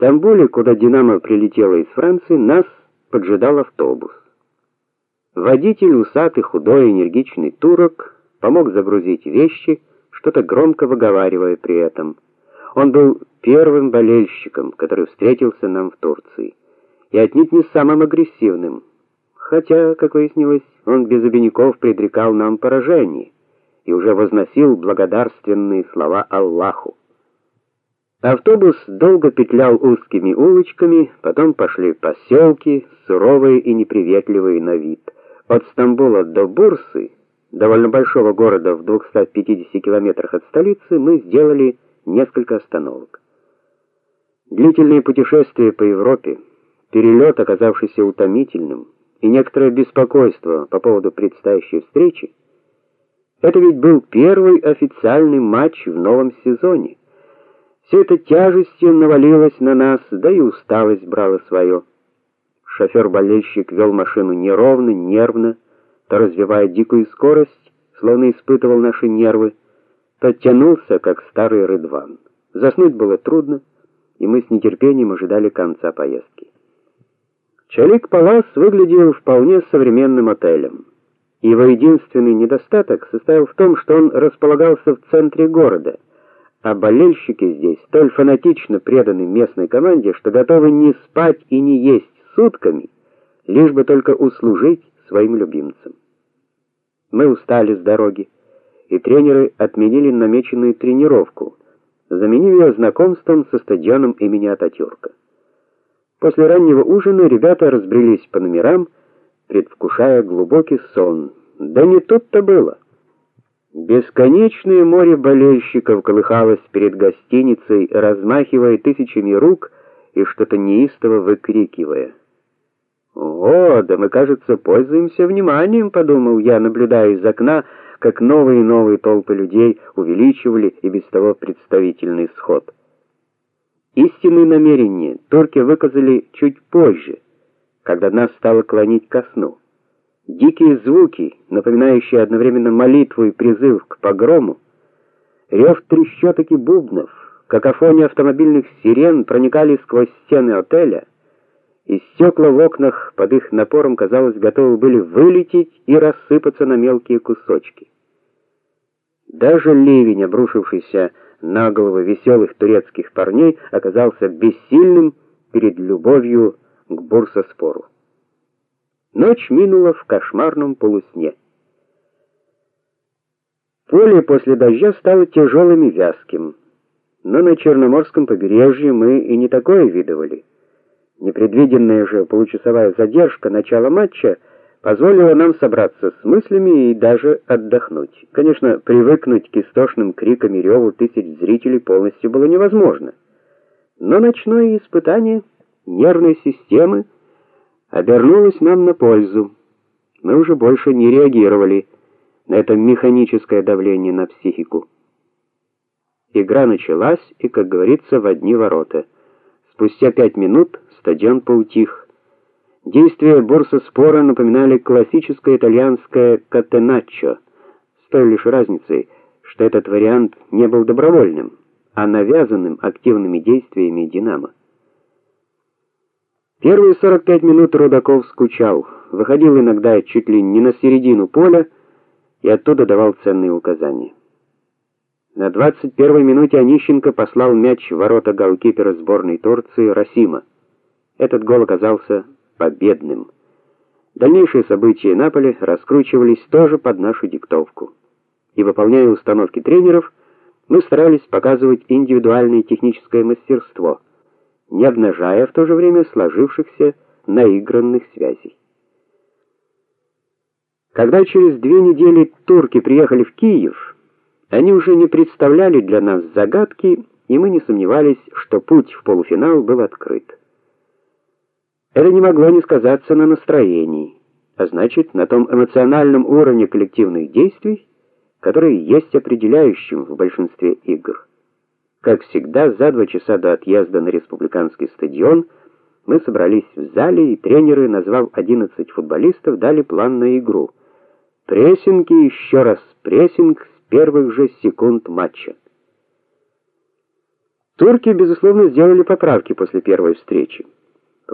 Стамбуле, куда Динамо прилетела из Франции, нас поджидал автобус. Водитель, усатый, худой, энергичный турок, помог загрузить вещи, что-то громко выговаривая при этом. Он был первым болельщиком, который встретился нам в Турции, и отнюдь не самым агрессивным. Хотя, как выяснилось, он без обиняков предрекал нам поражение и уже возносил благодарственные слова Аллаху. Автобус долго петлял узкими улочками, потом пошли поселки, суровые и неприветливые на вид. От Стамбула до Бурсы, довольно большого города в 250 километрах от столицы, мы сделали несколько остановок. Длительные путешествия по Европе, перелет, оказавшийся утомительным, и некоторое беспокойство по поводу предстоящей встречи это ведь был первый официальный матч в новом сезоне. Все это тяжестью навалилось на нас, да и усталость брала свое. Шофер-болельщик вел машину неровно, нервно, то развивая дикую скорость, словно испытывал наши нервы, то тянулся, как старый рыдван. Заснуть было трудно, и мы с нетерпением ожидали конца поездки. Чалик Палас выглядел вполне современным отелем. Его единственный недостаток состоял в том, что он располагался в центре города а болельщики здесь столь фанатично преданы местной команде, что готовы не спать и не есть сутками, лишь бы только услужить своим любимцам. Мы устали с дороги, и тренеры отменили намеченную тренировку, заменив ее знакомством со стадионом имени Ататюрка. После раннего ужина ребята разбрелись по номерам, предвкушая глубокий сон. Да не тут-то было. Бесконечное море болельщиков колыхалось перед гостиницей, размахивая тысячами рук и что-то неистово выкрикивая. "О, да мы, кажется, пользуемся вниманием", подумал я, наблюдая из окна, как новые и новые толпы людей увеличивали и без того представительный сход. Истинные намерения турки выказали чуть позже, когда нас стало клонить ко сну. Дикие звуки, напоминающие одновременно молитву и призыв к погрому, рев трещоток и бубнов, какофония автомобильных сирен проникали сквозь стены отеля, и стекла в окнах под их напором, казалось, готовы были вылететь и рассыпаться на мелкие кусочки. Даже ливень, обрушившийся на головы веселых турецких парней, оказался бессильным перед любовью к Бурсаспору. Ночь минула в кошмарном полусне. Поле после дождя стало тяжелым и вязким. Но на Черноморском побережье мы и не такое видывали. Непредвиденная же получасовая задержка начала матча позволила нам собраться с мыслями и даже отдохнуть. Конечно, привыкнуть к истошным крикам и реву тысяч зрителей полностью было невозможно. Но ночное испытание нервной системы обернулось нам на пользу. Мы уже больше не реагировали на это механическое давление на психику. Игра началась, и, как говорится, в одни ворота. Спустя пять минут стадион поутих. Действия борса спора напоминали классическое итальянское катеначчо, с той лишь разницей, что этот вариант не был добровольным, а навязанным активными действиями Динамо. Первые 45 минут Рудаков скучал, выходил иногда чуть ли не на середину поля и оттуда давал ценные указания. На 21-й минуте Онищенко послал мяч в ворота голкипера сборной Турции Расима. Этот гол оказался победным. Дальнейшие события на поле раскручивались тоже под нашу диктовку. И выполняя установки тренеров, мы старались показывать индивидуальное техническое мастерство не обнажая в то же время сложившихся наигранных связей. Когда через две недели турки приехали в Киев, они уже не представляли для нас загадки, и мы не сомневались, что путь в полуфинал был открыт. Это не могло не сказаться на настроении, а значит, на том эмоциональном уровне коллективных действий, который есть определяющим в большинстве игр. Как всегда, за два часа до отъезда на республиканский стадион мы собрались в зале, и тренеры, назвав 11 футболистов, дали план на игру. Прессинг и еще раз прессинг с первых же секунд матча. Турки безусловно сделали поправки после первой встречи.